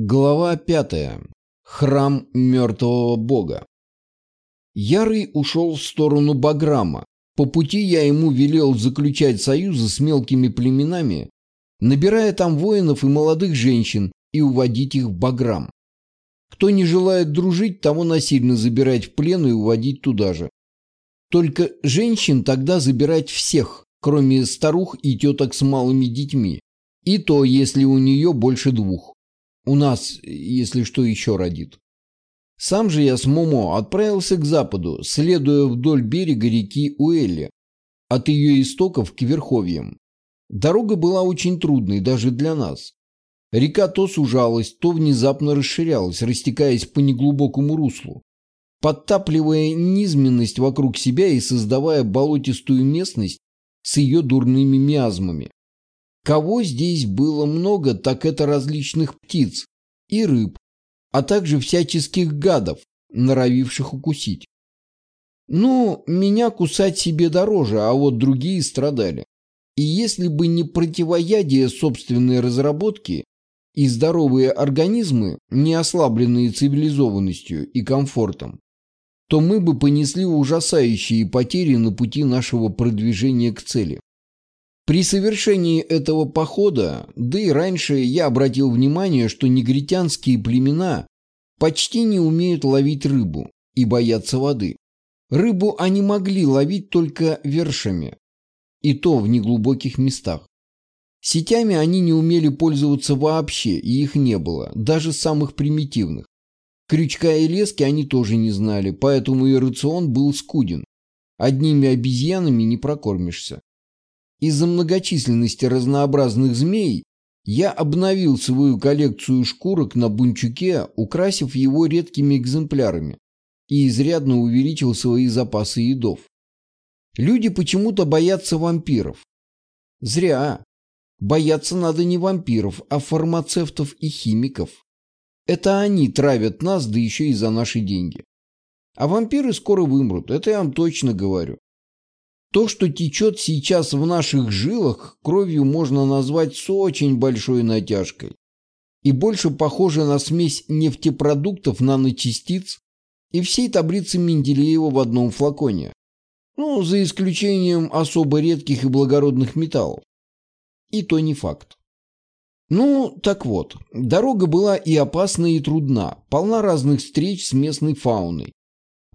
Глава пятая. Храм мертвого бога. Ярый ушел в сторону Баграма. По пути я ему велел заключать союзы с мелкими племенами, набирая там воинов и молодых женщин и уводить их в Баграм. Кто не желает дружить, того насильно забирать в плен и уводить туда же. Только женщин тогда забирать всех, кроме старух и теток с малыми детьми. И то, если у нее больше двух. У нас, если что, еще родит. Сам же я с Момо отправился к западу, следуя вдоль берега реки Уэлли, от ее истоков к верховьям. Дорога была очень трудной даже для нас. Река то сужалась, то внезапно расширялась, растекаясь по неглубокому руслу, подтапливая низменность вокруг себя и создавая болотистую местность с ее дурными миазмами. Кого здесь было много, так это различных птиц и рыб, а также всяческих гадов, норовивших укусить. Ну, меня кусать себе дороже, а вот другие страдали. И если бы не противоядие собственной разработки и здоровые организмы, не ослабленные цивилизованностью и комфортом, то мы бы понесли ужасающие потери на пути нашего продвижения к цели. При совершении этого похода, да и раньше я обратил внимание, что негритянские племена почти не умеют ловить рыбу и боятся воды. Рыбу они могли ловить только вершами, и то в неглубоких местах. Сетями они не умели пользоваться вообще, и их не было, даже самых примитивных. Крючка и лески они тоже не знали, поэтому и рацион был скуден. Одними обезьянами не прокормишься. Из-за многочисленности разнообразных змей я обновил свою коллекцию шкурок на бунчуке, украсив его редкими экземплярами, и изрядно увеличил свои запасы едов. Люди почему-то боятся вампиров. Зря. Бояться надо не вампиров, а фармацевтов и химиков. Это они травят нас, да еще и за наши деньги. А вампиры скоро вымрут, это я вам точно говорю. То, что течет сейчас в наших жилах, кровью можно назвать с очень большой натяжкой. И больше похоже на смесь нефтепродуктов, наночастиц и всей таблицы Менделеева в одном флаконе. Ну, за исключением особо редких и благородных металлов. И то не факт. Ну, так вот, дорога была и опасна, и трудна, полна разных встреч с местной фауной.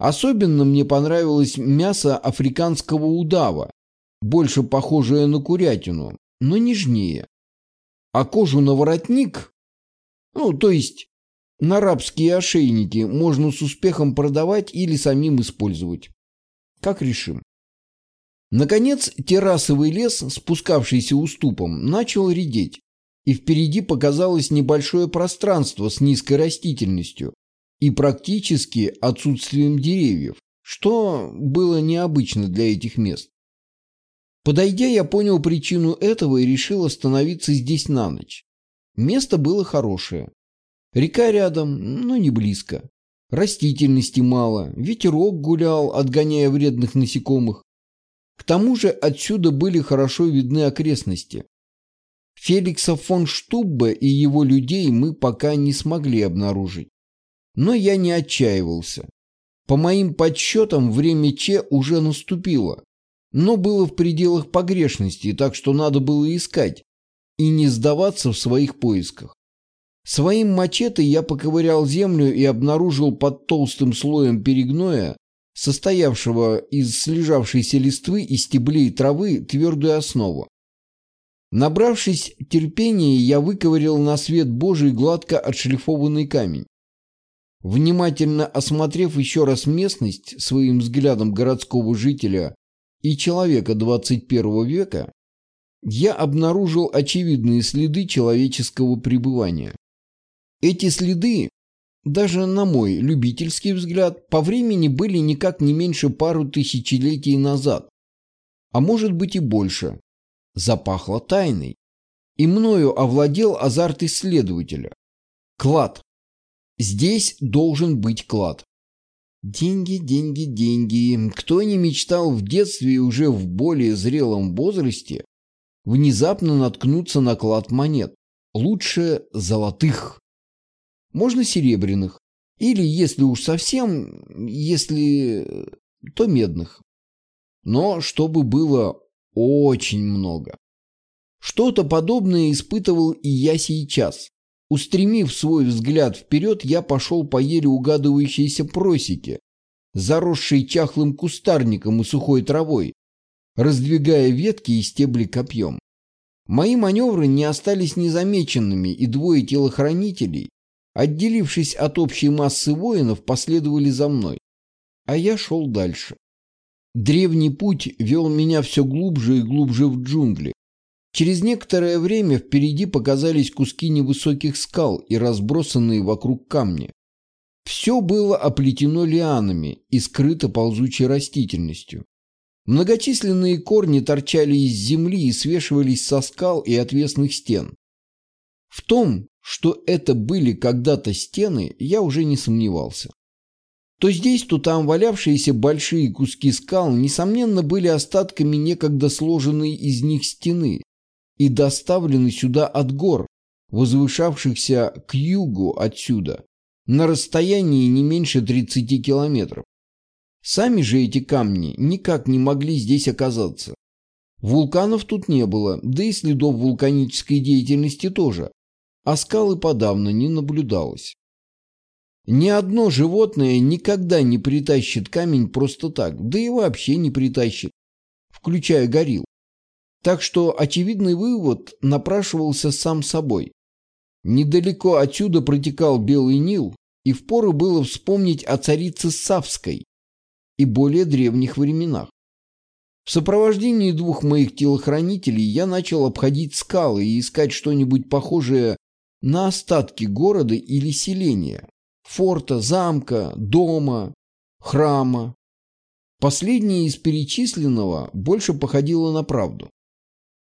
Особенно мне понравилось мясо африканского удава, больше похожее на курятину, но нежнее. А кожу на воротник, ну, то есть на рабские ошейники, можно с успехом продавать или самим использовать. Как решим. Наконец, террасовый лес, спускавшийся уступом, начал редеть, и впереди показалось небольшое пространство с низкой растительностью, и практически отсутствием деревьев, что было необычно для этих мест. Подойдя, я понял причину этого и решил остановиться здесь на ночь. Место было хорошее. Река рядом, но не близко. Растительности мало, ветерок гулял, отгоняя вредных насекомых. К тому же отсюда были хорошо видны окрестности. Феликса фон Штуббе и его людей мы пока не смогли обнаружить. Но я не отчаивался. По моим подсчетам, время Че уже наступило, но было в пределах погрешности, так что надо было искать и не сдаваться в своих поисках. Своим мачете я поковырял землю и обнаружил под толстым слоем перегноя, состоявшего из слежавшейся листвы и стеблей травы, твердую основу. Набравшись терпения, я выковырял на свет Божий гладко отшлифованный камень. Внимательно осмотрев еще раз местность своим взглядом городского жителя и человека 21 века, я обнаружил очевидные следы человеческого пребывания. Эти следы, даже на мой любительский взгляд, по времени были никак не меньше пару тысячелетий назад, а может быть и больше. Запахло тайной. И мною овладел азарт исследователя. Клад. Здесь должен быть клад. Деньги, деньги, деньги. Кто не мечтал в детстве и уже в более зрелом возрасте внезапно наткнуться на клад монет? Лучше золотых. можно серебряных. Или, если уж совсем, если... то медных. Но чтобы было очень много. Что-то подобное испытывал и я сейчас. Устремив свой взгляд вперед, я пошел по еле угадывающейся просеке, заросшей чахлым кустарником и сухой травой, раздвигая ветки и стебли копьем. Мои маневры не остались незамеченными, и двое телохранителей, отделившись от общей массы воинов, последовали за мной. А я шел дальше. Древний путь вел меня все глубже и глубже в джунгли. Через некоторое время впереди показались куски невысоких скал и разбросанные вокруг камни. Все было оплетено лианами и скрыто ползучей растительностью. Многочисленные корни торчали из земли и свешивались со скал и отвесных стен. В том, что это были когда-то стены, я уже не сомневался. То здесь, то там валявшиеся большие куски скал, несомненно, были остатками некогда сложенной из них стены и доставлены сюда от гор, возвышавшихся к югу отсюда, на расстоянии не меньше 30 километров. Сами же эти камни никак не могли здесь оказаться. Вулканов тут не было, да и следов вулканической деятельности тоже, а скалы подавно не наблюдалось. Ни одно животное никогда не притащит камень просто так, да и вообще не притащит, включая горилл. Так что очевидный вывод напрашивался сам собой. Недалеко отсюда протекал Белый Нил, и впору было вспомнить о царице Савской, и более древних временах. В сопровождении двух моих телохранителей я начал обходить скалы и искать что-нибудь похожее на остатки города или селения, форта, замка, дома, храма. Последнее из перечисленного больше походило на правду.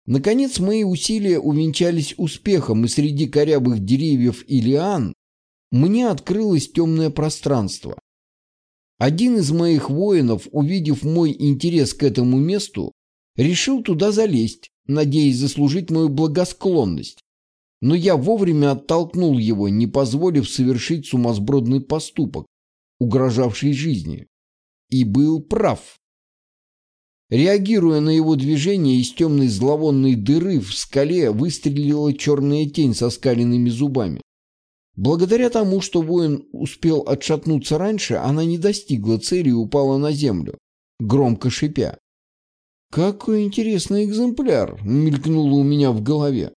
Наконец мои усилия увенчались успехом, и среди корявых деревьев и лиан мне открылось темное пространство, один из моих воинов, увидев мой интерес к этому месту, решил туда залезть, надеясь заслужить мою благосклонность. Но я вовремя оттолкнул его, не позволив совершить сумасбродный поступок, угрожавший жизни. И был прав. Реагируя на его движение, из темной зловонной дыры в скале выстрелила черная тень со скаленными зубами. Благодаря тому, что воин успел отшатнуться раньше, она не достигла цели и упала на землю, громко шипя. «Какой интересный экземпляр!» — мелькнуло у меня в голове.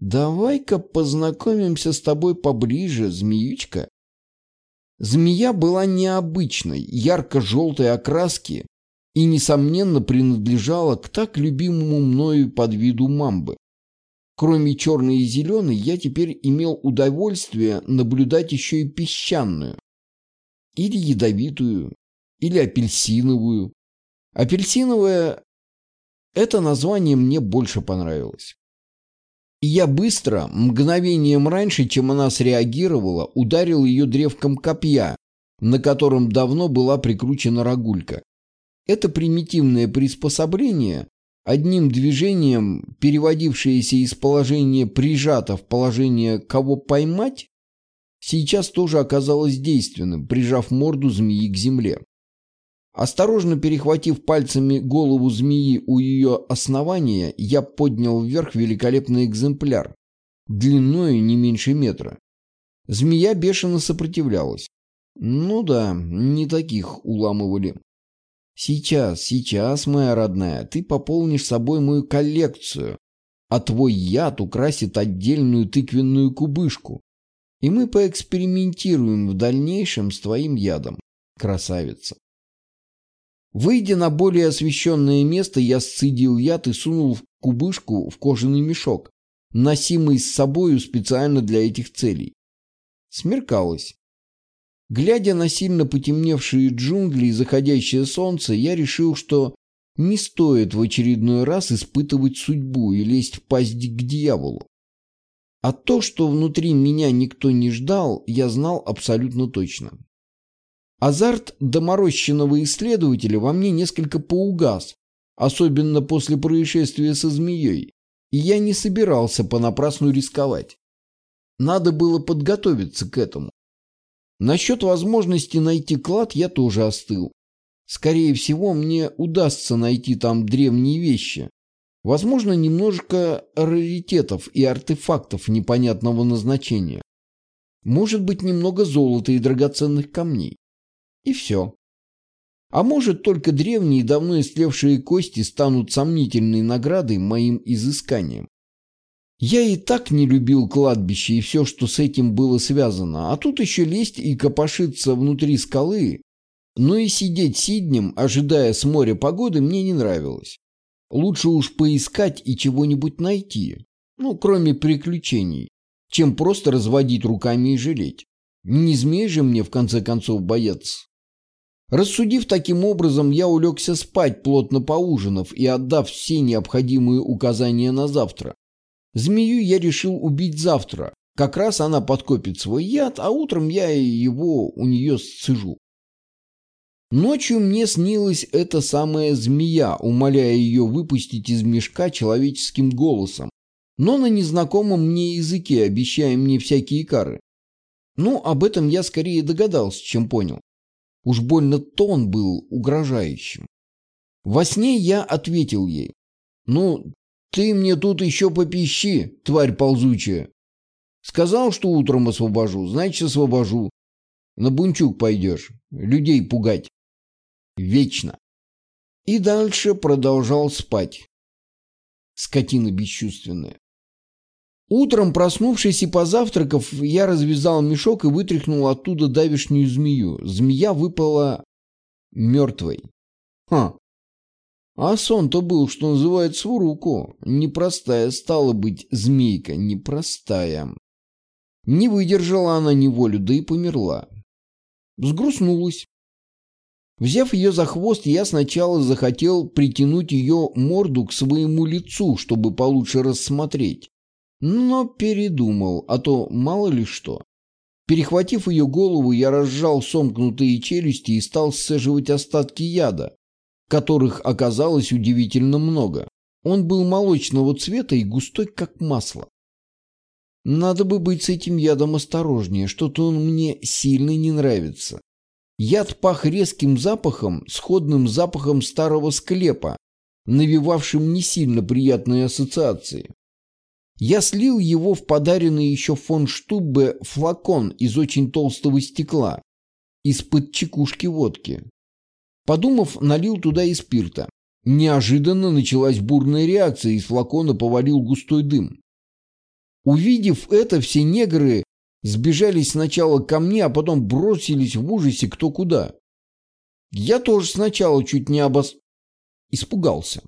«Давай-ка познакомимся с тобой поближе, змеючка». Змея была необычной, ярко-желтой окраски и, несомненно, принадлежала к так любимому мною подвиду мамбы. Кроме черной и зеленой, я теперь имел удовольствие наблюдать еще и песчаную. Или ядовитую, или апельсиновую. Апельсиновая – это название мне больше понравилось. И я быстро, мгновением раньше, чем она среагировала, ударил ее древком копья, на котором давно была прикручена рогулька. Это примитивное приспособление одним движением переводившееся из положения прижато в положение «кого поймать», сейчас тоже оказалось действенным, прижав морду змеи к земле. Осторожно перехватив пальцами голову змеи у ее основания, я поднял вверх великолепный экземпляр, длиною не меньше метра. Змея бешено сопротивлялась. Ну да, не таких уламывали. Сейчас, сейчас, моя родная, ты пополнишь собой мою коллекцию, а твой яд украсит отдельную тыквенную кубышку. И мы поэкспериментируем в дальнейшем с твоим ядом, красавица. Выйдя на более освещенное место, я сцедил яд и сунул в кубышку в кожаный мешок, носимый с собою специально для этих целей. Смеркалось. Глядя на сильно потемневшие джунгли и заходящее солнце, я решил, что не стоит в очередной раз испытывать судьбу и лезть в пасть к дьяволу. А то, что внутри меня никто не ждал, я знал абсолютно точно. Азарт доморощенного исследователя во мне несколько поугас, особенно после происшествия со змеей, и я не собирался понапрасну рисковать. Надо было подготовиться к этому. Насчет возможности найти клад я тоже остыл. Скорее всего, мне удастся найти там древние вещи. Возможно, немножко раритетов и артефактов непонятного назначения. Может быть, немного золота и драгоценных камней. И все. А может, только древние давно истлевшие кости станут сомнительной наградой моим изысканиям. Я и так не любил кладбище и все, что с этим было связано, а тут еще лезть и копошиться внутри скалы, но и сидеть сиднем, ожидая с моря погоды, мне не нравилось. Лучше уж поискать и чего-нибудь найти, ну, кроме приключений, чем просто разводить руками и жалеть. Не змей же мне, в конце концов, бояться. Рассудив таким образом, я улегся спать, плотно поужинав и отдав все необходимые указания на завтра. Змею я решил убить завтра. Как раз она подкопит свой яд, а утром я его у нее сцежу. Ночью мне снилась эта самая змея, умоляя ее выпустить из мешка человеческим голосом, но на незнакомом мне языке, обещая мне всякие кары. Ну, об этом я скорее догадался, чем понял. Уж больно тон был угрожающим. Во сне я ответил ей. «Ну, ты мне тут еще попищи, тварь ползучая. Сказал, что утром освобожу, значит, освобожу. На бунчук пойдешь, людей пугать. Вечно». И дальше продолжал спать. Скотина бесчувственная. Утром, проснувшись и позавтракав, я развязал мешок и вытряхнул оттуда давишнюю змею. Змея выпала мертвой. Ха. А сон-то был, что называется, в руку. Непростая стала быть змейка, непростая. Не выдержала она неволю, да и померла. Сгрустнулась. Взяв ее за хвост, я сначала захотел притянуть ее морду к своему лицу, чтобы получше рассмотреть но передумал, а то мало ли что. Перехватив ее голову, я разжал сомкнутые челюсти и стал сцеживать остатки яда, которых оказалось удивительно много. Он был молочного цвета и густой, как масло. Надо бы быть с этим ядом осторожнее, что-то он мне сильно не нравится. Яд пах резким запахом, сходным запахом старого склепа, навевавшим не сильно приятные ассоциации. Я слил его в подаренный еще фон Штуббе флакон из очень толстого стекла, из-под чекушки водки. Подумав, налил туда и спирта. Неожиданно началась бурная реакция, из флакона повалил густой дым. Увидев это, все негры сбежались сначала ко мне, а потом бросились в ужасе кто куда. Я тоже сначала чуть не обос... испугался.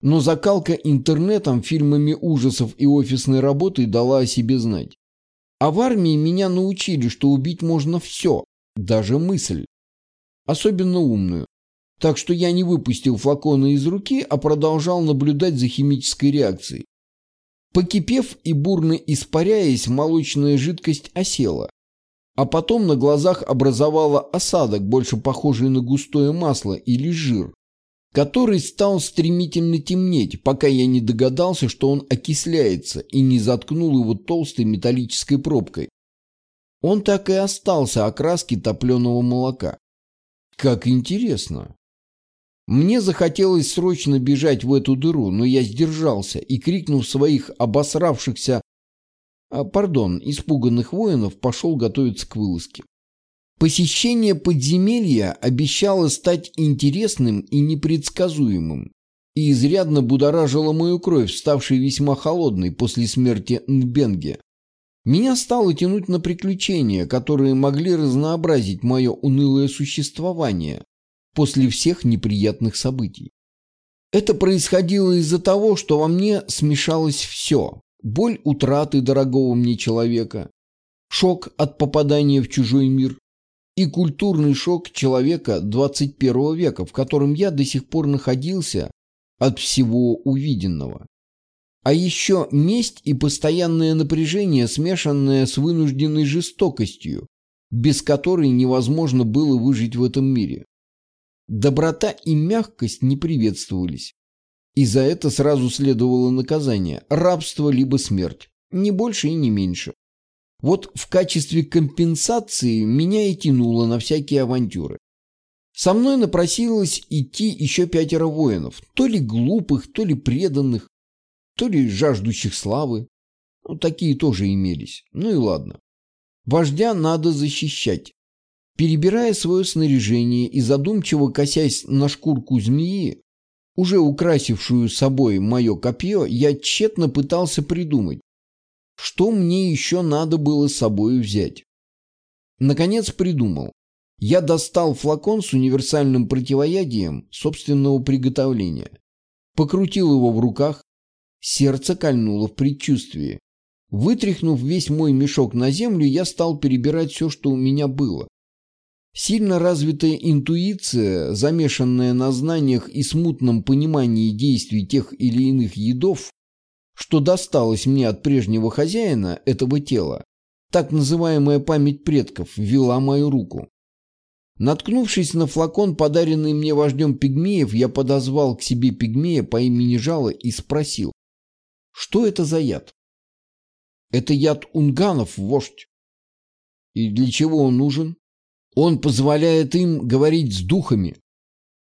Но закалка интернетом, фильмами ужасов и офисной работой дала о себе знать. А в армии меня научили, что убить можно все, даже мысль. Особенно умную. Так что я не выпустил флаконы из руки, а продолжал наблюдать за химической реакцией. Покипев и бурно испаряясь, молочная жидкость осела. А потом на глазах образовала осадок, больше похожий на густое масло или жир который стал стремительно темнеть, пока я не догадался, что он окисляется и не заткнул его толстой металлической пробкой. Он так и остался окраски топленого молока. Как интересно. Мне захотелось срочно бежать в эту дыру, но я сдержался и, крикнув своих обосравшихся, а, пардон, испуганных воинов, пошел готовиться к вылазке. Посещение подземелья обещало стать интересным и непредсказуемым, и изрядно будоражило мою кровь, ставшей весьма холодной после смерти Нбенге. Меня стало тянуть на приключения, которые могли разнообразить мое унылое существование после всех неприятных событий. Это происходило из-за того, что во мне смешалось все. Боль утраты дорогого мне человека, шок от попадания в чужой мир, и культурный шок человека 21 века, в котором я до сих пор находился от всего увиденного. А еще месть и постоянное напряжение, смешанное с вынужденной жестокостью, без которой невозможно было выжить в этом мире. Доброта и мягкость не приветствовались. И за это сразу следовало наказание – рабство либо смерть, не больше и не меньше. Вот в качестве компенсации меня и тянуло на всякие авантюры. Со мной напросилось идти еще пятеро воинов, то ли глупых, то ли преданных, то ли жаждущих славы. Ну, такие тоже имелись. Ну и ладно. Вождя надо защищать. Перебирая свое снаряжение и задумчиво косясь на шкурку змеи, уже украсившую собой мое копье, я тщетно пытался придумать, что мне еще надо было с собой взять. Наконец придумал. Я достал флакон с универсальным противоядием собственного приготовления. Покрутил его в руках. Сердце кольнуло в предчувствии. Вытряхнув весь мой мешок на землю, я стал перебирать все, что у меня было. Сильно развитая интуиция, замешанная на знаниях и смутном понимании действий тех или иных едов, что досталось мне от прежнего хозяина этого тела, так называемая память предков, вела мою руку. Наткнувшись на флакон, подаренный мне вождем пигмеев, я подозвал к себе пигмея по имени Жало и спросил, что это за яд? Это яд унганов, вождь. И для чего он нужен? Он позволяет им говорить с духами.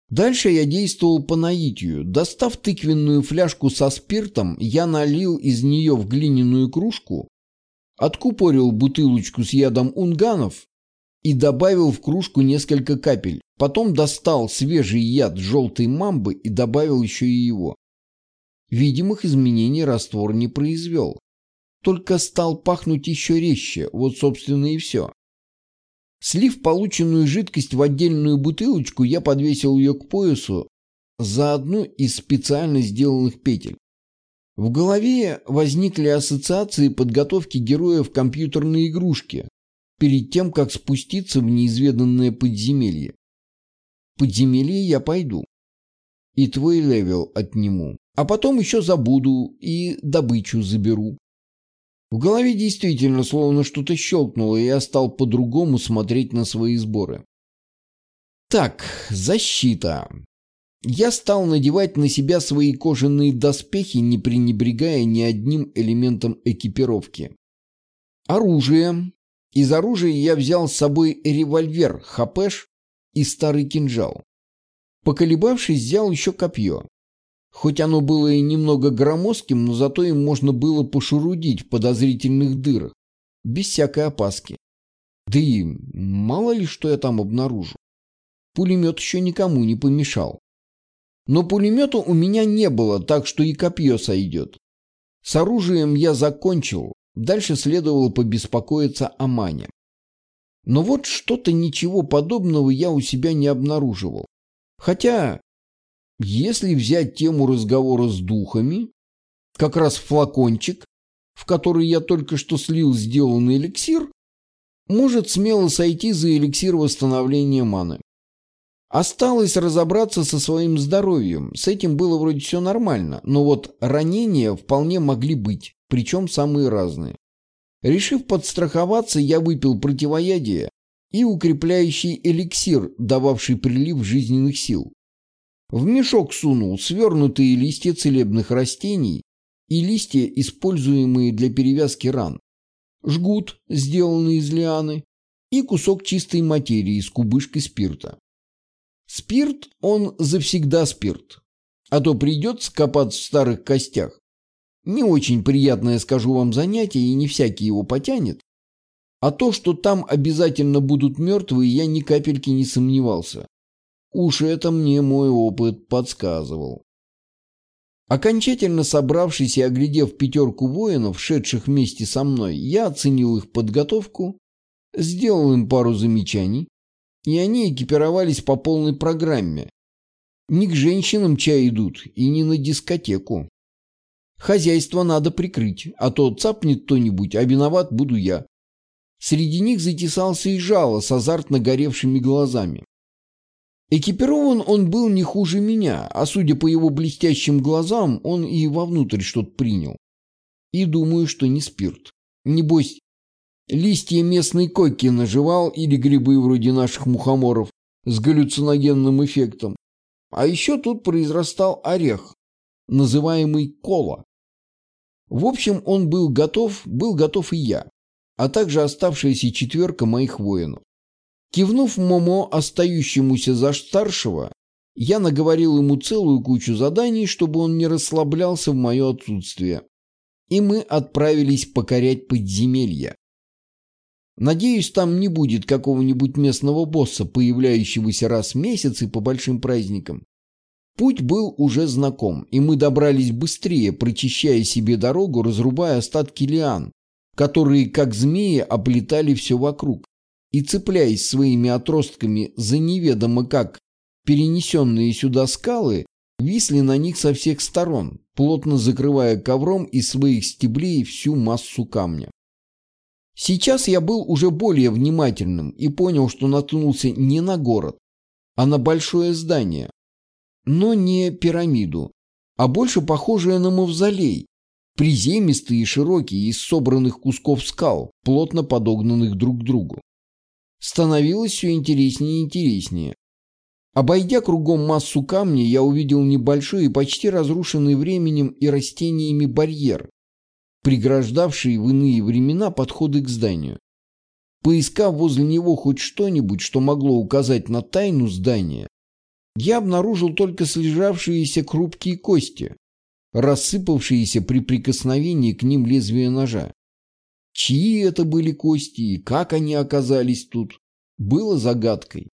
Дальше я действовал по наитию. Достав тыквенную фляжку со спиртом, я налил из нее в глиняную кружку, откупорил бутылочку с ядом унганов и добавил в кружку несколько капель. Потом достал свежий яд желтой мамбы и добавил еще и его. Видимых изменений раствор не произвел. Только стал пахнуть еще резче, вот собственно и все. Слив полученную жидкость в отдельную бутылочку, я подвесил ее к поясу за одну из специально сделанных петель. В голове возникли ассоциации подготовки героев компьютерной игрушки перед тем, как спуститься в неизведанное подземелье. Подземелье я пойду. И твой level отниму. А потом еще забуду и добычу заберу. В голове действительно словно что-то щелкнуло, и я стал по-другому смотреть на свои сборы. Так, защита. Я стал надевать на себя свои кожаные доспехи, не пренебрегая ни одним элементом экипировки. Оружие. Из оружия я взял с собой револьвер, хапеш и старый кинжал. Поколебавшись, взял еще копье. Хоть оно было и немного громоздким, но зато им можно было пошурудить в подозрительных дырах, без всякой опаски. Да и мало ли, что я там обнаружу. Пулемет еще никому не помешал. Но пулемета у меня не было, так что и копье сойдет. С оружием я закончил, дальше следовало побеспокоиться о мане. Но вот что-то ничего подобного я у себя не обнаруживал. Хотя если взять тему разговора с духами, как раз флакончик, в который я только что слил сделанный эликсир, может смело сойти за эликсир восстановления маны. Осталось разобраться со своим здоровьем. С этим было вроде все нормально, но вот ранения вполне могли быть, причем самые разные. Решив подстраховаться, я выпил противоядие и укрепляющий эликсир, дававший прилив жизненных сил. В мешок сунул свернутые листья целебных растений и листья, используемые для перевязки ран, жгут, сделанный из лианы, и кусок чистой материи с кубышкой спирта. Спирт, он завсегда спирт, а то придется копаться в старых костях. Не очень приятное, скажу вам, занятие, и не всякий его потянет. А то, что там обязательно будут мертвые, я ни капельки не сомневался. Уж это мне мой опыт подсказывал. Окончательно собравшись и оглядев пятерку воинов, шедших вместе со мной, я оценил их подготовку, сделал им пару замечаний, и они экипировались по полной программе. Не к женщинам чай идут и не на дискотеку. Хозяйство надо прикрыть, а то цапнет кто-нибудь, а виноват буду я. Среди них затесался и жало с азартно горевшими глазами. Экипирован он был не хуже меня, а судя по его блестящим глазам, он и вовнутрь что-то принял. И думаю, что не спирт. Небось, листья местной койки наживал или грибы вроде наших мухоморов с галлюциногенным эффектом. А еще тут произрастал орех, называемый кола. В общем, он был готов, был готов и я. а также оставшаяся четверка моих воинов. Кивнув Момо, остающемуся за старшего, я наговорил ему целую кучу заданий, чтобы он не расслаблялся в мое отсутствие. И мы отправились покорять подземелья. Надеюсь, там не будет какого-нибудь местного босса, появляющегося раз в месяц и по большим праздникам. Путь был уже знаком, и мы добрались быстрее, прочищая себе дорогу, разрубая остатки лиан, которые, как змеи, облетали все вокруг, и, цепляясь своими отростками за неведомо как перенесенные сюда скалы, висли на них со всех сторон, плотно закрывая ковром из своих стеблей всю массу камня. Сейчас я был уже более внимательным и понял, что наткнулся не на город, а на большое здание, но не пирамиду, а больше похожее на мавзолей, приземистый и широкий, из собранных кусков скал, плотно подогнанных друг к другу. Становилось все интереснее и интереснее. Обойдя кругом массу камня, я увидел небольшой и почти разрушенный временем и растениями барьер, преграждавший в иные времена подходы к зданию. Поискав возле него хоть что-нибудь, что могло указать на тайну здания, я обнаружил только слежавшиеся крупкие кости, рассыпавшиеся при прикосновении к ним лезвия ножа. Чьи это были кости и как они оказались тут, было загадкой.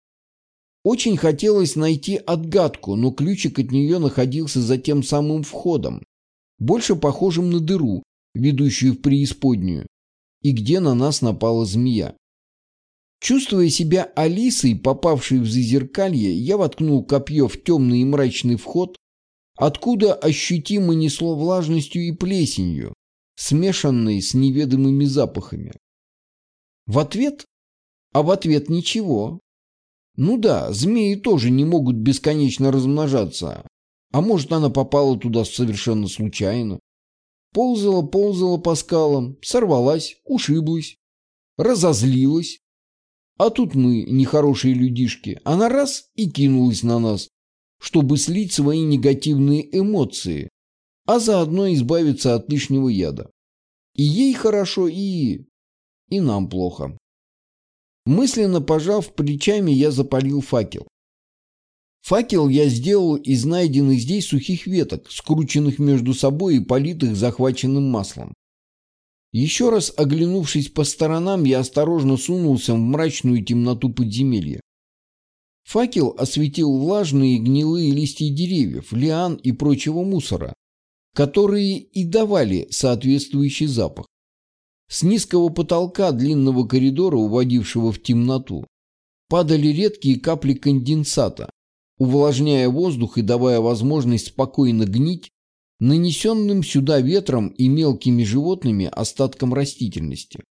Очень хотелось найти отгадку, но ключик от нее находился за тем самым входом, больше похожим на дыру, ведущую в преисподнюю, и где на нас напала змея. Чувствуя себя Алисой, попавшей в зазеркалье, я воткнул копье в темный и мрачный вход, откуда ощутимо несло влажностью и плесенью, смешанной с неведомыми запахами. В ответ? А в ответ ничего. Ну да, змеи тоже не могут бесконечно размножаться. А может, она попала туда совершенно случайно. Ползала, ползала по скалам, сорвалась, ушиблась, разозлилась, а тут мы, нехорошие людишки, она раз и кинулась на нас, чтобы слить свои негативные эмоции, а заодно избавиться от лишнего яда. И ей хорошо, и... и нам плохо. Мысленно пожав плечами, я запалил факел. Факел я сделал из найденных здесь сухих веток, скрученных между собой и политых захваченным маслом. Еще раз оглянувшись по сторонам, я осторожно сунулся в мрачную темноту подземелья. Факел осветил влажные гнилые листья деревьев, лиан и прочего мусора, которые и давали соответствующий запах. С низкого потолка длинного коридора, уводившего в темноту, падали редкие капли конденсата, увлажняя воздух и давая возможность спокойно гнить нанесенным сюда ветром и мелкими животными остатком растительности.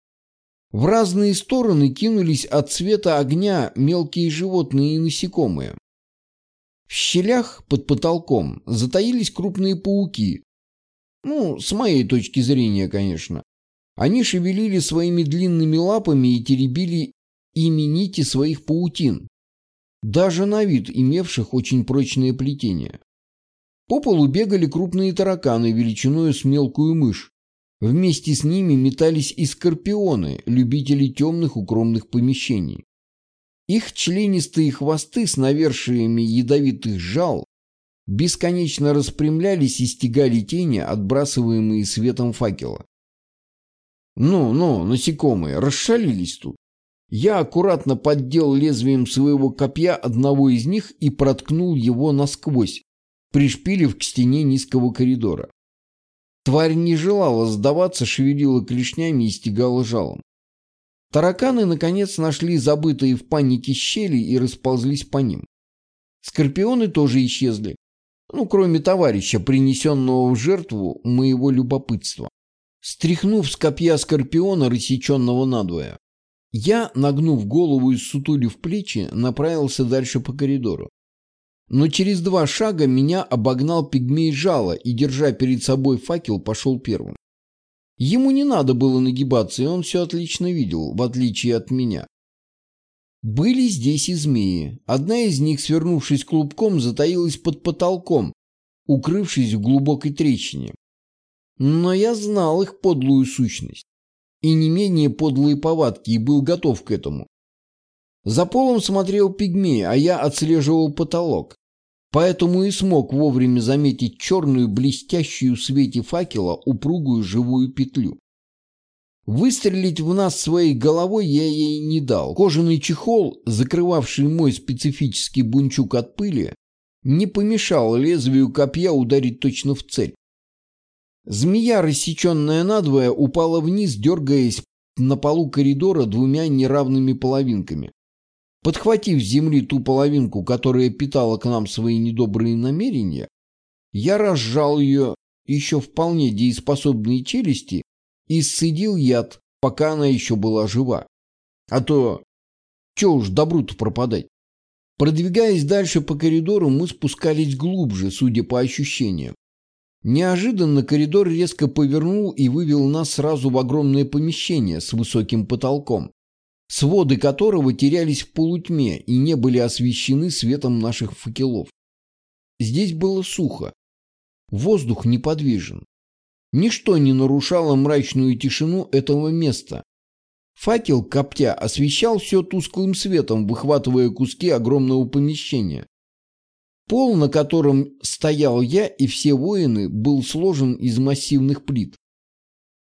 В разные стороны кинулись от цвета огня мелкие животные и насекомые. В щелях под потолком затаились крупные пауки. Ну, с моей точки зрения, конечно. Они шевелили своими длинными лапами и теребили ими нити своих паутин, даже на вид имевших очень прочное плетение. По полу бегали крупные тараканы величиной с мелкую мышь. Вместе с ними метались и скорпионы, любители темных укромных помещений. Их членистые хвосты с навершиями ядовитых жал бесконечно распрямлялись и стегали тени, отбрасываемые светом факела. Ну-ну, насекомые, расшалились тут. Я аккуратно поддел лезвием своего копья одного из них и проткнул его насквозь, пришпилив к стене низкого коридора. Тварь не желала сдаваться, шевелила клешнями и стегала жалом. Тараканы, наконец, нашли забытые в панике щели и расползлись по ним. Скорпионы тоже исчезли. Ну, кроме товарища, принесенного в жертву моего любопытства. Стряхнув с копья скорпиона, рассеченного надвое, я, нагнув голову и сутулив плечи, направился дальше по коридору. Но через два шага меня обогнал пигмей жало и, держа перед собой факел, пошел первым. Ему не надо было нагибаться, и он все отлично видел, в отличие от меня. Были здесь и змеи. Одна из них, свернувшись клубком, затаилась под потолком, укрывшись в глубокой трещине. Но я знал их подлую сущность. и не менее подлые повадки и был готов к этому. За полом смотрел пигмей, а я отслеживал потолок. Поэтому и смог вовремя заметить черную, блестящую в свете факела, упругую живую петлю. Выстрелить в нас своей головой я ей не дал. Кожаный чехол, закрывавший мой специфический бунчук от пыли, не помешал лезвию копья ударить точно в цель. Змея, рассеченная надвое, упала вниз, дергаясь на полу коридора двумя неравными половинками. Подхватив с земли ту половинку, которая питала к нам свои недобрые намерения, я разжал ее еще вполне дееспособные челюсти и сцедил яд, пока она еще была жива. А то, че уж добру-то пропадать. Продвигаясь дальше по коридору, мы спускались глубже, судя по ощущениям. Неожиданно коридор резко повернул и вывел нас сразу в огромное помещение с высоким потолком, своды которого терялись в полутьме и не были освещены светом наших факелов. Здесь было сухо. Воздух неподвижен. Ничто не нарушало мрачную тишину этого места. Факел, коптя, освещал все тусклым светом, выхватывая куски огромного помещения. Пол, на котором стоял я и все воины, был сложен из массивных плит.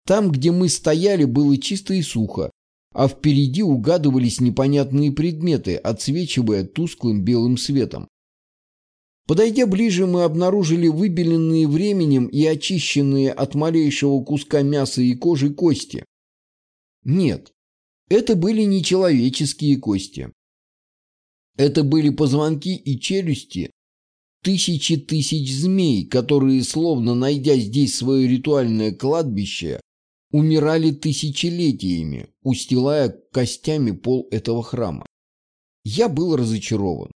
Там, где мы стояли, было чисто и сухо, а впереди угадывались непонятные предметы, отсвечивая тусклым белым светом. Подойдя ближе, мы обнаружили выбеленные временем и очищенные от малейшего куска мяса и кожи кости. Нет, это были не человеческие кости. Это были позвонки и челюсти тысячи тысяч змей, которые, словно найдя здесь свое ритуальное кладбище, умирали тысячелетиями, устилая костями пол этого храма. Я был разочарован.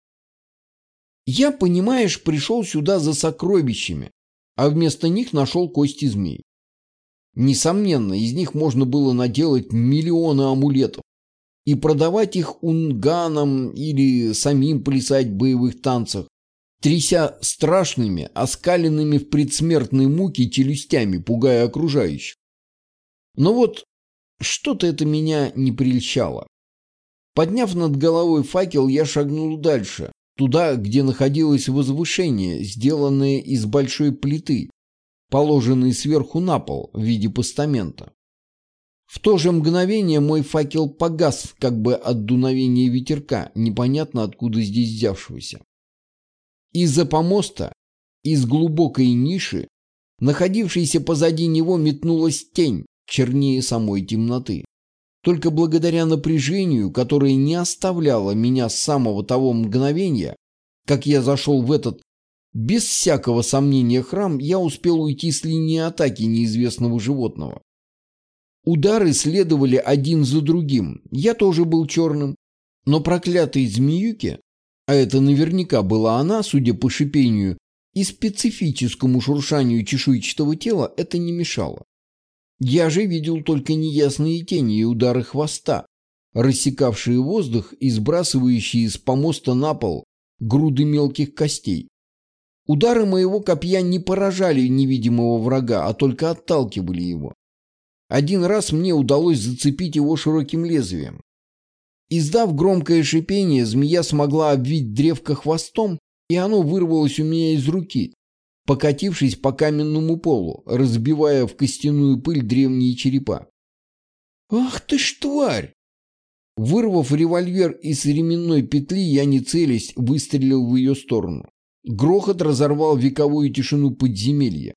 Я, понимаешь, пришел сюда за сокровищами, а вместо них нашел кости змей. Несомненно, из них можно было наделать миллионы амулетов и продавать их унганам или самим плясать в боевых танцах, тряся страшными, оскаленными в предсмертной муке челюстями, пугая окружающих. Но вот что-то это меня не прельщало. Подняв над головой факел, я шагнул дальше, туда, где находилось возвышение, сделанное из большой плиты, положенной сверху на пол в виде постамента. В то же мгновение мой факел погас, как бы от дуновения ветерка, непонятно откуда здесь взявшегося. Из-за помоста, из глубокой ниши, находившейся позади него, метнулась тень, чернее самой темноты. Только благодаря напряжению, которое не оставляло меня с самого того мгновения, как я зашел в этот, без всякого сомнения, храм, я успел уйти с линии атаки неизвестного животного. Удары следовали один за другим. Я тоже был черным. Но проклятые змеюки а это наверняка была она, судя по шипению и специфическому шуршанию чешуйчатого тела, это не мешало. Я же видел только неясные тени и удары хвоста, рассекавшие воздух и сбрасывающие с помоста на пол груды мелких костей. Удары моего копья не поражали невидимого врага, а только отталкивали его. Один раз мне удалось зацепить его широким лезвием. Издав громкое шипение, змея смогла обвить древко хвостом, и оно вырвалось у меня из руки, покатившись по каменному полу, разбивая в костяную пыль древние черепа. «Ах ты ж тварь!» Вырвав револьвер из ременной петли, я не целясь выстрелил в ее сторону. Грохот разорвал вековую тишину подземелья.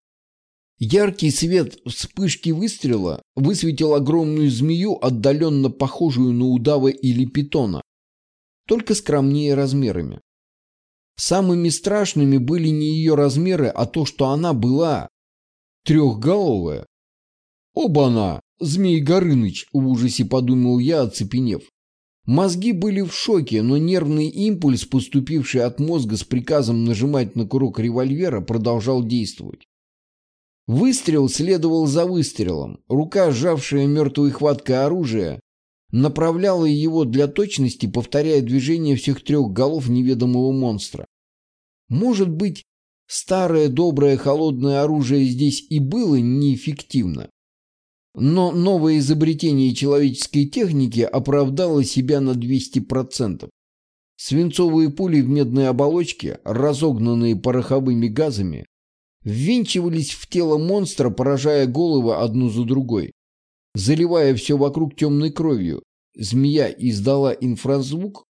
Яркий свет вспышки выстрела высветил огромную змею, отдаленно похожую на удава или питона, только скромнее размерами. Самыми страшными были не ее размеры, а то, что она была трехголовая. «Оба-на! Змей Горыныч!» – в ужасе подумал я, оцепенев. Мозги были в шоке, но нервный импульс, поступивший от мозга с приказом нажимать на курок револьвера, продолжал действовать. Выстрел следовал за выстрелом. Рука, сжавшая мертвой хваткой оружие, направляла его для точности, повторяя движение всех трех голов неведомого монстра. Может быть, старое доброе холодное оружие здесь и было неэффективно. Но новое изобретение человеческой техники оправдало себя на 200%. Свинцовые пули в медной оболочке, разогнанные пороховыми газами, ввинчивались в тело монстра, поражая головы одну за другой. Заливая все вокруг темной кровью, змея издала инфразвук,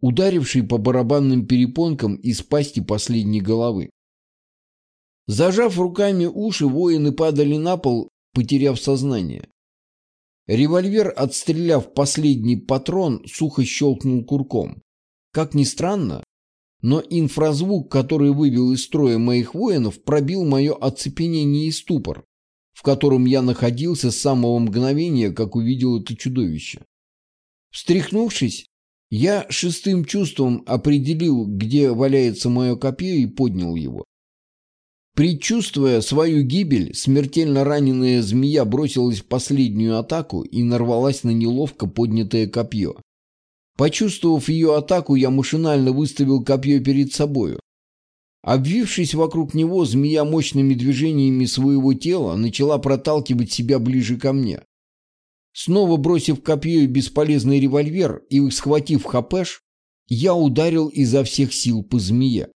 ударивший по барабанным перепонкам из пасти последней головы. Зажав руками уши, воины падали на пол, потеряв сознание. Револьвер, отстреляв последний патрон, сухо щелкнул курком. Как ни странно, но инфразвук, который вывел из строя моих воинов, пробил мое оцепенение и ступор, в котором я находился с самого мгновения, как увидел это чудовище. Встряхнувшись, я шестым чувством определил, где валяется мое копье и поднял его. Предчувствуя свою гибель, смертельно раненая змея бросилась в последнюю атаку и нарвалась на неловко поднятое копье. Почувствовав ее атаку, я машинально выставил копье перед собою. Обвившись вокруг него, змея мощными движениями своего тела начала проталкивать себя ближе ко мне. Снова бросив копье и бесполезный револьвер и схватив хапеш, я ударил изо всех сил по змее.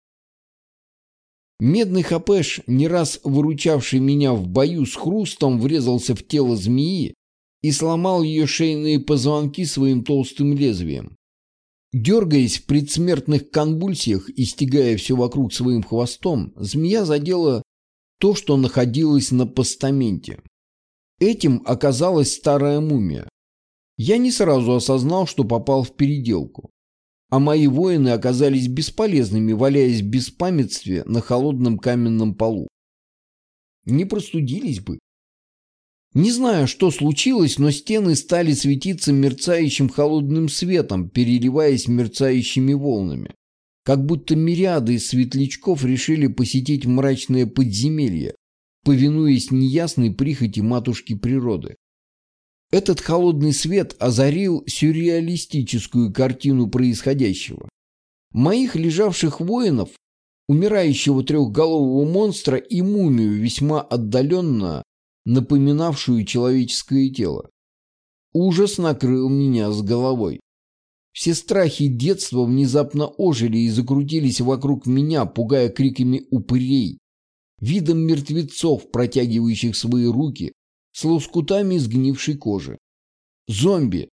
Медный хапеш, не раз выручавший меня в бою, с хрустом врезался в тело змеи и сломал ее шейные позвонки своим толстым лезвием. Дергаясь в предсмертных конвульсиях и стягая все вокруг своим хвостом, змея задела то, что находилось на постаменте. Этим оказалась старая мумия. Я не сразу осознал, что попал в переделку а мои воины оказались бесполезными, валяясь в беспамятстве на холодном каменном полу. Не простудились бы. Не знаю, что случилось, но стены стали светиться мерцающим холодным светом, переливаясь мерцающими волнами. Как будто мириады светлячков решили посетить мрачное подземелье, повинуясь неясной прихоти матушки природы. Этот холодный свет озарил сюрреалистическую картину происходящего. Моих лежавших воинов, умирающего трехголового монстра и мумию, весьма отдаленно напоминавшую человеческое тело. Ужас накрыл меня с головой. Все страхи детства внезапно ожили и закрутились вокруг меня, пугая криками упырей, видом мертвецов, протягивающих свои руки с лоскутами сгнившей кожи. Зомби,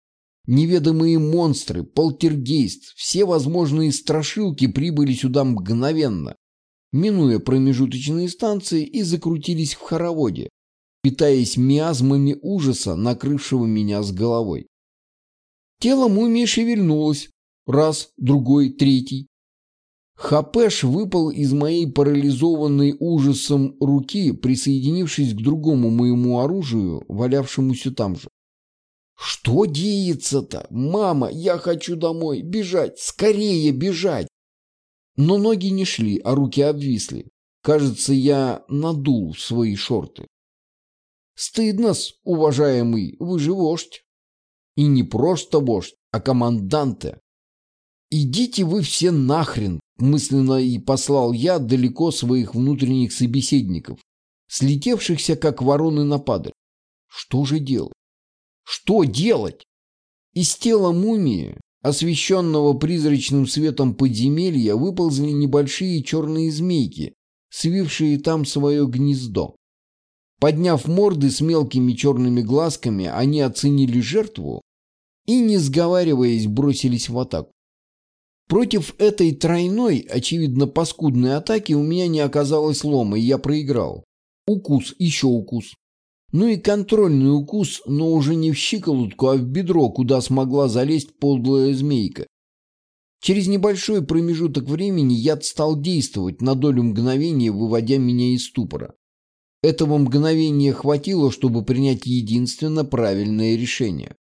неведомые монстры, полтергейст, все возможные страшилки прибыли сюда мгновенно, минуя промежуточные станции и закрутились в хороводе, питаясь миазмами ужаса, накрывшего меня с головой. Тело мумии шевельнулось. Раз, другой, третий. Хапеш выпал из моей парализованной ужасом руки, присоединившись к другому моему оружию, валявшемуся там же. «Что деется-то? Мама, я хочу домой! Бежать! Скорее бежать!» Но ноги не шли, а руки обвисли. Кажется, я надул свои шорты. «Стыдно-с, уважаемый, вы же вождь!» «И не просто вождь, а команданте!» «Идите вы все нахрен!» Мысленно и послал я далеко своих внутренних собеседников, слетевшихся, как вороны на падаль. Что же делать? Что делать? Из тела мумии, освещенного призрачным светом подземелья, выползли небольшие черные змейки, свившие там свое гнездо. Подняв морды с мелкими черными глазками, они оценили жертву и, не сговариваясь, бросились в атаку. Против этой тройной, очевидно, паскудной атаки у меня не оказалось лома, и я проиграл. Укус, еще укус. Ну и контрольный укус, но уже не в щиколотку, а в бедро, куда смогла залезть подлая змейка. Через небольшой промежуток времени яд стал действовать на долю мгновения, выводя меня из ступора. Этого мгновения хватило, чтобы принять единственно правильное решение.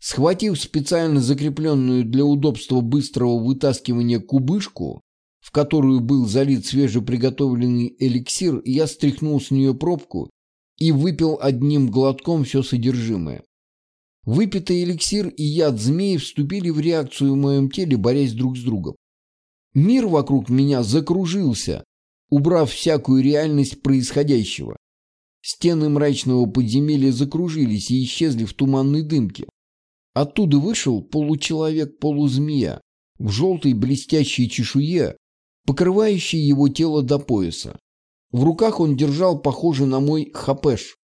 Схватив специально закрепленную для удобства быстрого вытаскивания кубышку, в которую был залит свежеприготовленный эликсир, я стряхнул с нее пробку и выпил одним глотком все содержимое. Выпитый эликсир и яд змеи вступили в реакцию в моем теле, борясь друг с другом. Мир вокруг меня закружился, убрав всякую реальность происходящего. Стены мрачного подземелья закружились и исчезли в туманной дымке. Оттуда вышел получеловек-полузмея в желтой блестящей чешуе, покрывающей его тело до пояса. В руках он держал похожий на мой хапеш.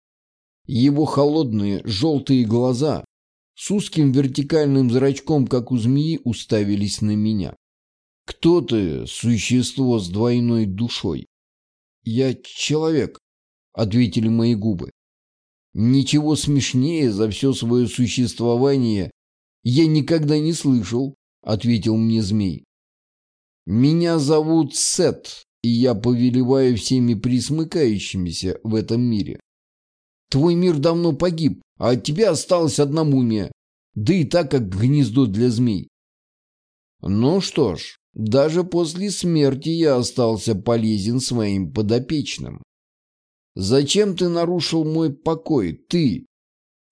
Его холодные желтые глаза с узким вертикальным зрачком, как у змеи, уставились на меня. «Кто ты, существо с двойной душой?» «Я человек», — ответили мои губы. Ничего смешнее за все свое существование я никогда не слышал, ответил мне змей. Меня зовут Сет, и я повелеваю всеми присмыкающимися в этом мире. Твой мир давно погиб, а от тебя осталась одна мумия, да и так как гнездо для змей. Ну что ж, даже после смерти я остался полезен своим подопечным. Зачем ты нарушил мой покой, ты,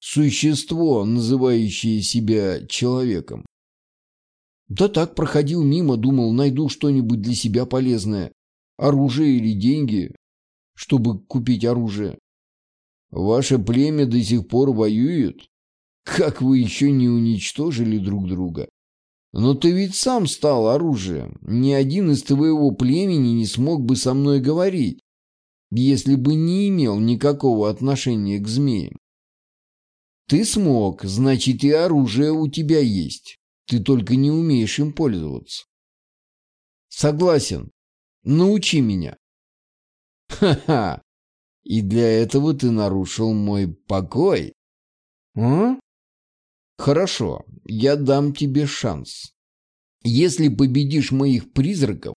существо, называющее себя человеком? Да так, проходил мимо, думал, найду что-нибудь для себя полезное. Оружие или деньги, чтобы купить оружие. Ваше племя до сих пор воюет? Как вы еще не уничтожили друг друга? Но ты ведь сам стал оружием. Ни один из твоего племени не смог бы со мной говорить если бы не имел никакого отношения к змеям. Ты смог, значит и оружие у тебя есть. Ты только не умеешь им пользоваться. Согласен. Научи меня. Ха-ха. И для этого ты нарушил мой покой? А? Хорошо, я дам тебе шанс. Если победишь моих призраков,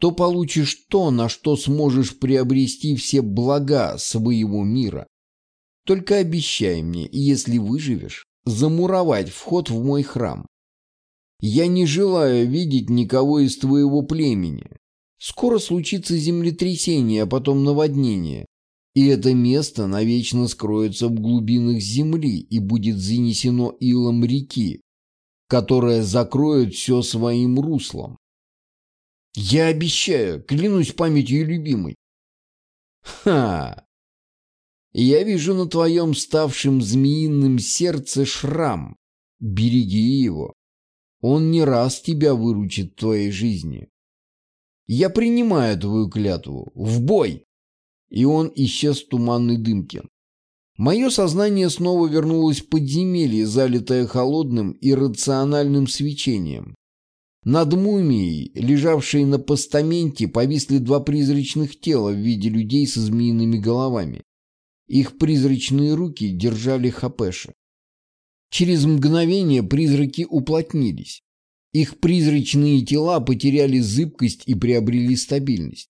то получишь то, на что сможешь приобрести все блага своего мира. Только обещай мне, если выживешь, замуровать вход в мой храм. Я не желаю видеть никого из твоего племени. Скоро случится землетрясение, а потом наводнение, и это место навечно скроется в глубинах земли и будет занесено илом реки, которая закроет все своим руслом. Я обещаю, клянусь памятью любимой. Ха! Я вижу на твоем ставшем змеиным сердце шрам. Береги его. Он не раз тебя выручит в твоей жизни. Я принимаю твою клятву. В бой! И он исчез в туманной дымке. Мое сознание снова вернулось в подземелье, залитое холодным и рациональным свечением. Над мумией, лежавшей на постаменте, повисли два призрачных тела в виде людей со змеиными головами. Их призрачные руки держали хапеши. Через мгновение призраки уплотнились. Их призрачные тела потеряли зыбкость и приобрели стабильность.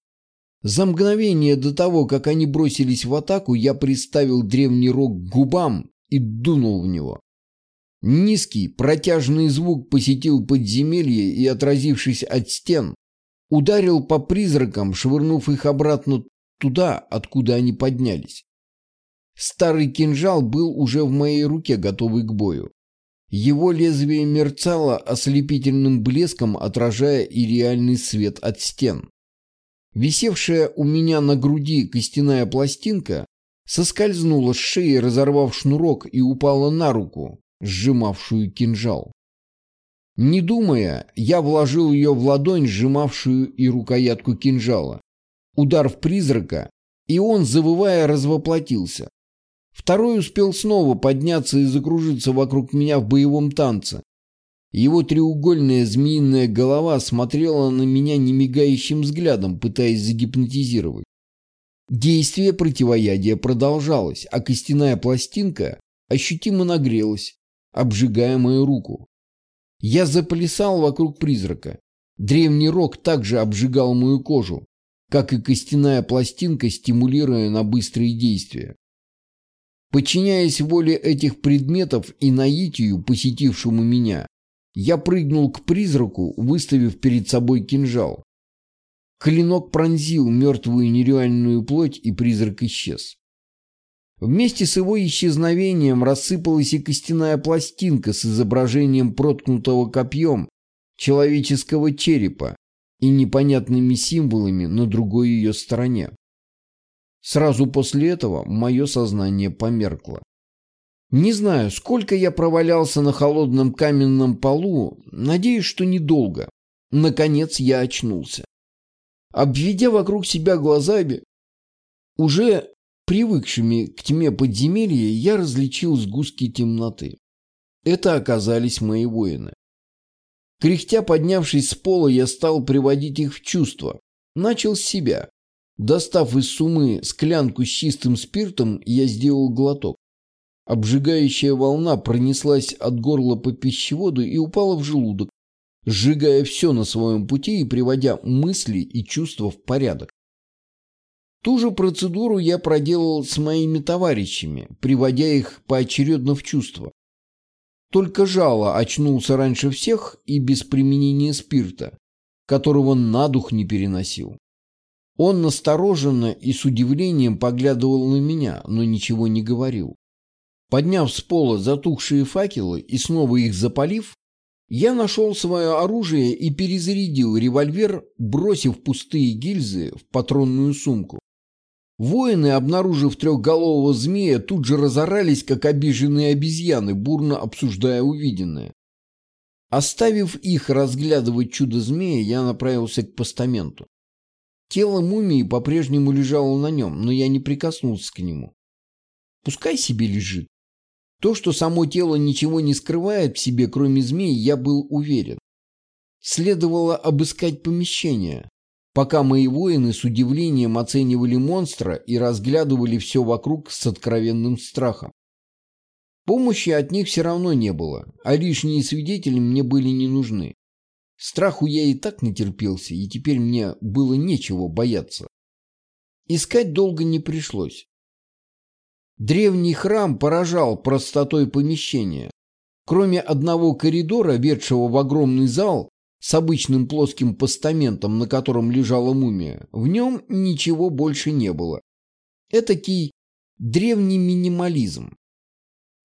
За мгновение до того, как они бросились в атаку, я приставил древний рог к губам и дунул в него. Низкий, протяжный звук посетил подземелье и, отразившись от стен, ударил по призракам, швырнув их обратно туда, откуда они поднялись. Старый кинжал был уже в моей руке, готовый к бою. Его лезвие мерцало ослепительным блеском, отражая и реальный свет от стен. Висевшая у меня на груди костяная пластинка соскользнула с шеи, разорвав шнурок, и упала на руку, сжимавшую кинжал. Не думая, я вложил ее в ладонь, сжимавшую и рукоятку кинжала. Удар в призрака, и он, завывая, развоплотился. Второй успел снова подняться и закружиться вокруг меня в боевом танце. Его треугольная змеиная голова смотрела на меня немигающим взглядом, пытаясь загипнотизировать. Действие противоядия продолжалось, а костяная пластинка ощутимо нагрелась, обжигая мою руку. Я заплясал вокруг призрака. Древний рог также обжигал мою кожу, как и костяная пластинка, стимулируя на быстрые действия. Подчиняясь воле этих предметов и наитию, посетившему меня, я прыгнул к призраку, выставив перед собой кинжал. Клинок пронзил мертвую нереальную плоть, и призрак исчез. Вместе с его исчезновением рассыпалась и костяная пластинка с изображением проткнутого копьем человеческого черепа и непонятными символами на другой ее стороне. Сразу после этого мое сознание померкло. Не знаю, сколько я провалялся на холодном каменном полу, надеюсь, что недолго. Наконец я очнулся. Обведя вокруг себя глазами, уже привыкшими к тьме подземелья, я различил сгустки темноты. Это оказались мои воины. Кряхтя поднявшись с пола, я стал приводить их в чувство. Начал с себя. Достав из сумы склянку с чистым спиртом, я сделал глоток. Обжигающая волна пронеслась от горла по пищеводу и упала в желудок, сжигая все на своем пути и приводя мысли и чувства в порядок. Ту же процедуру я проделал с моими товарищами, приводя их поочередно в чувство. Только жало очнулся раньше всех и без применения спирта, которого на дух не переносил. Он настороженно и с удивлением поглядывал на меня, но ничего не говорил. Подняв с пола затухшие факелы и снова их запалив, я нашел свое оружие и перезарядил револьвер, бросив пустые гильзы в патронную сумку. Воины, обнаружив трехголового змея, тут же разорались, как обиженные обезьяны, бурно обсуждая увиденное. Оставив их разглядывать чудо-змея, я направился к постаменту. Тело мумии по-прежнему лежало на нем, но я не прикоснулся к нему. Пускай себе лежит. То, что само тело ничего не скрывает в себе, кроме змей, я был уверен. Следовало обыскать помещение, пока мои воины с удивлением оценивали монстра и разглядывали все вокруг с откровенным страхом. Помощи от них все равно не было, а лишние свидетели мне были не нужны. Страху я и так натерпелся, и теперь мне было нечего бояться. Искать долго не пришлось. Древний храм поражал простотой помещения. Кроме одного коридора, ведшего в огромный зал с обычным плоским постаментом, на котором лежала мумия, в нем ничего больше не было. Этакий древний минимализм.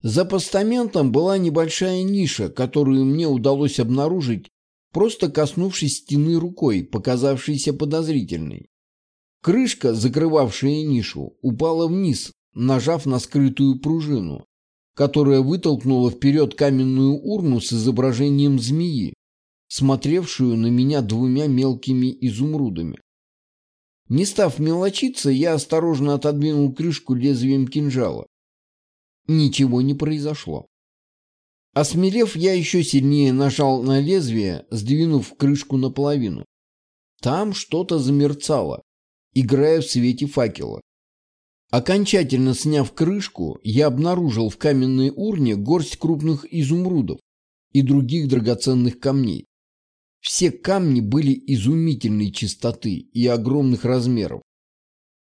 За постаментом была небольшая ниша, которую мне удалось обнаружить, просто коснувшись стены рукой, показавшейся подозрительной. Крышка, закрывавшая нишу, упала вниз, нажав на скрытую пружину, которая вытолкнула вперед каменную урну с изображением змеи, смотревшую на меня двумя мелкими изумрудами. Не став мелочиться, я осторожно отодвинул крышку лезвием кинжала. Ничего не произошло. Осмелев, я еще сильнее нажал на лезвие, сдвинув крышку наполовину. Там что-то замерцало, играя в свете факела. Окончательно сняв крышку, я обнаружил в каменной урне горсть крупных изумрудов и других драгоценных камней. Все камни были изумительной чистоты и огромных размеров.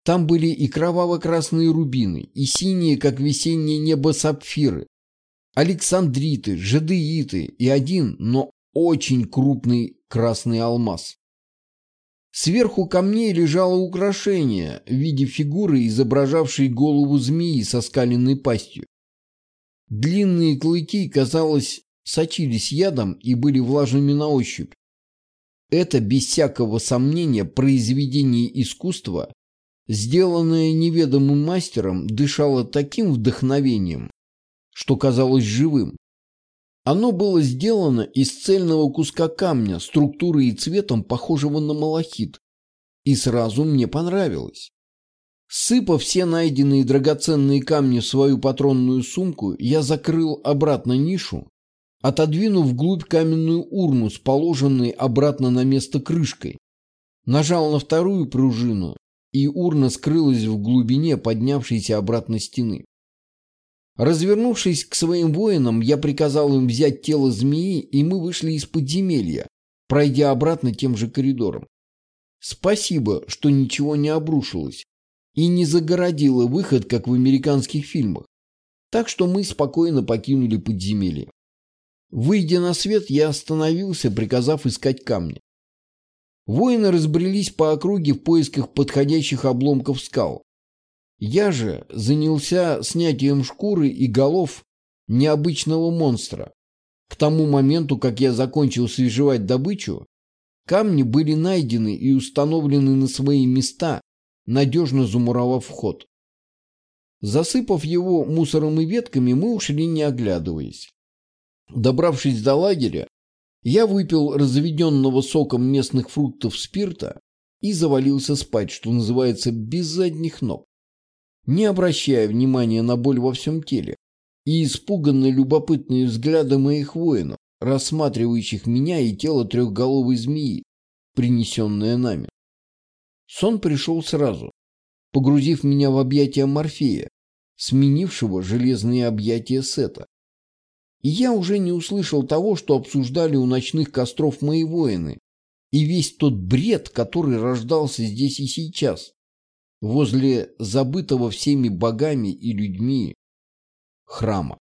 Там были и кроваво-красные рубины, и синие, как весеннее небо, сапфиры, александриты, жадеиты и один, но очень крупный красный алмаз. Сверху камней лежало украшение в виде фигуры, изображавшей голову змеи со скаленной пастью. Длинные клыки, казалось, сочились ядом и были влажными на ощупь. Это, без всякого сомнения, произведение искусства, сделанное неведомым мастером, дышало таким вдохновением, что казалось живым. Оно было сделано из цельного куска камня, структурой и цветом похожего на малахит, и сразу мне понравилось. Сыпав все найденные драгоценные камни в свою патронную сумку, я закрыл обратно нишу, отодвинув вглубь каменную урну с положенной обратно на место крышкой. Нажал на вторую пружину, и урна скрылась в глубине поднявшейся обратно стены. Развернувшись к своим воинам, я приказал им взять тело змеи, и мы вышли из подземелья, пройдя обратно тем же коридором. Спасибо, что ничего не обрушилось и не загородило выход, как в американских фильмах. Так что мы спокойно покинули подземелье. Выйдя на свет, я остановился, приказав искать камни. Воины разбрелись по округе в поисках подходящих обломков скал. Я же занялся снятием шкуры и голов необычного монстра. К тому моменту, как я закончил свежевать добычу, камни были найдены и установлены на свои места надежно замуровав вход. Засыпав его мусором и ветками, мы ушли не оглядываясь. Добравшись до лагеря, я выпил разведенного соком местных фруктов спирта и завалился спать, что называется, без задних ног, не обращая внимания на боль во всем теле и испуганные любопытные взгляды моих воинов, рассматривающих меня и тело трехголовой змеи, принесенное нами. Сон пришел сразу, погрузив меня в объятия Морфея, сменившего железные объятия Сета. И я уже не услышал того, что обсуждали у ночных костров мои воины, и весь тот бред, который рождался здесь и сейчас, возле забытого всеми богами и людьми храма.